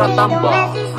Tambah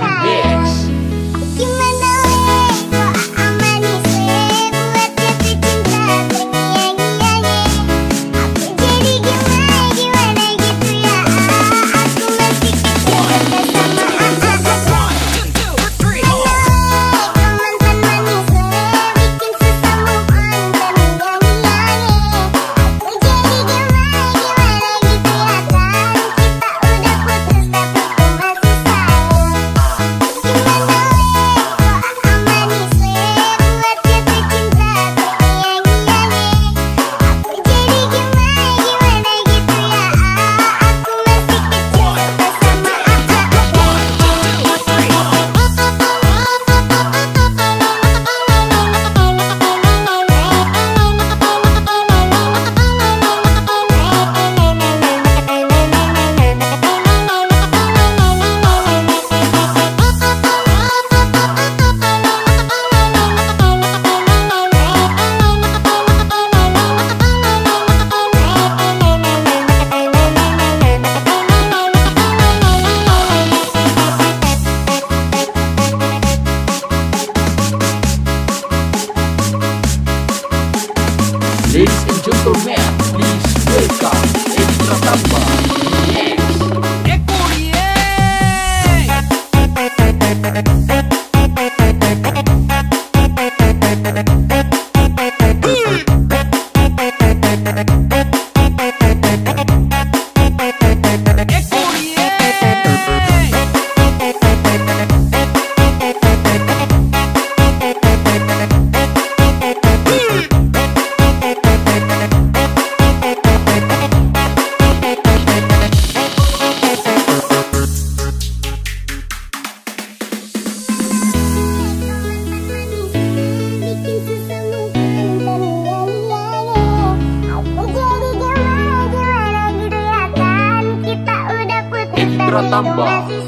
ku tambah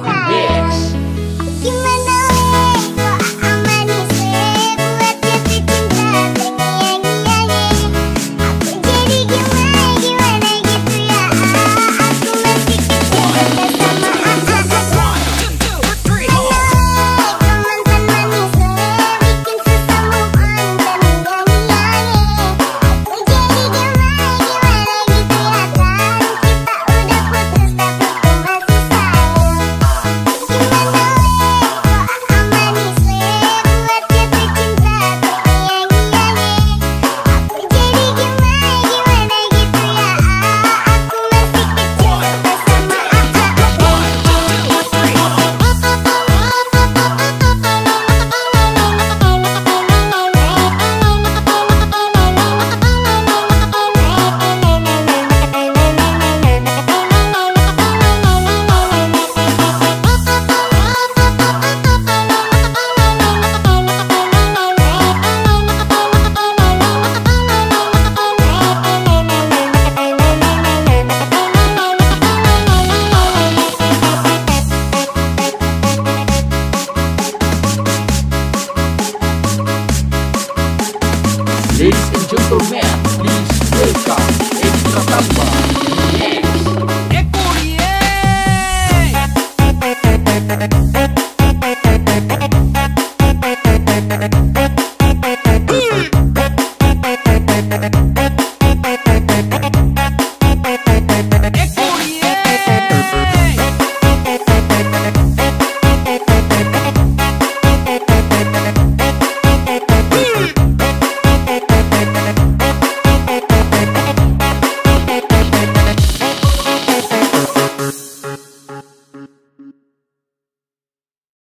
This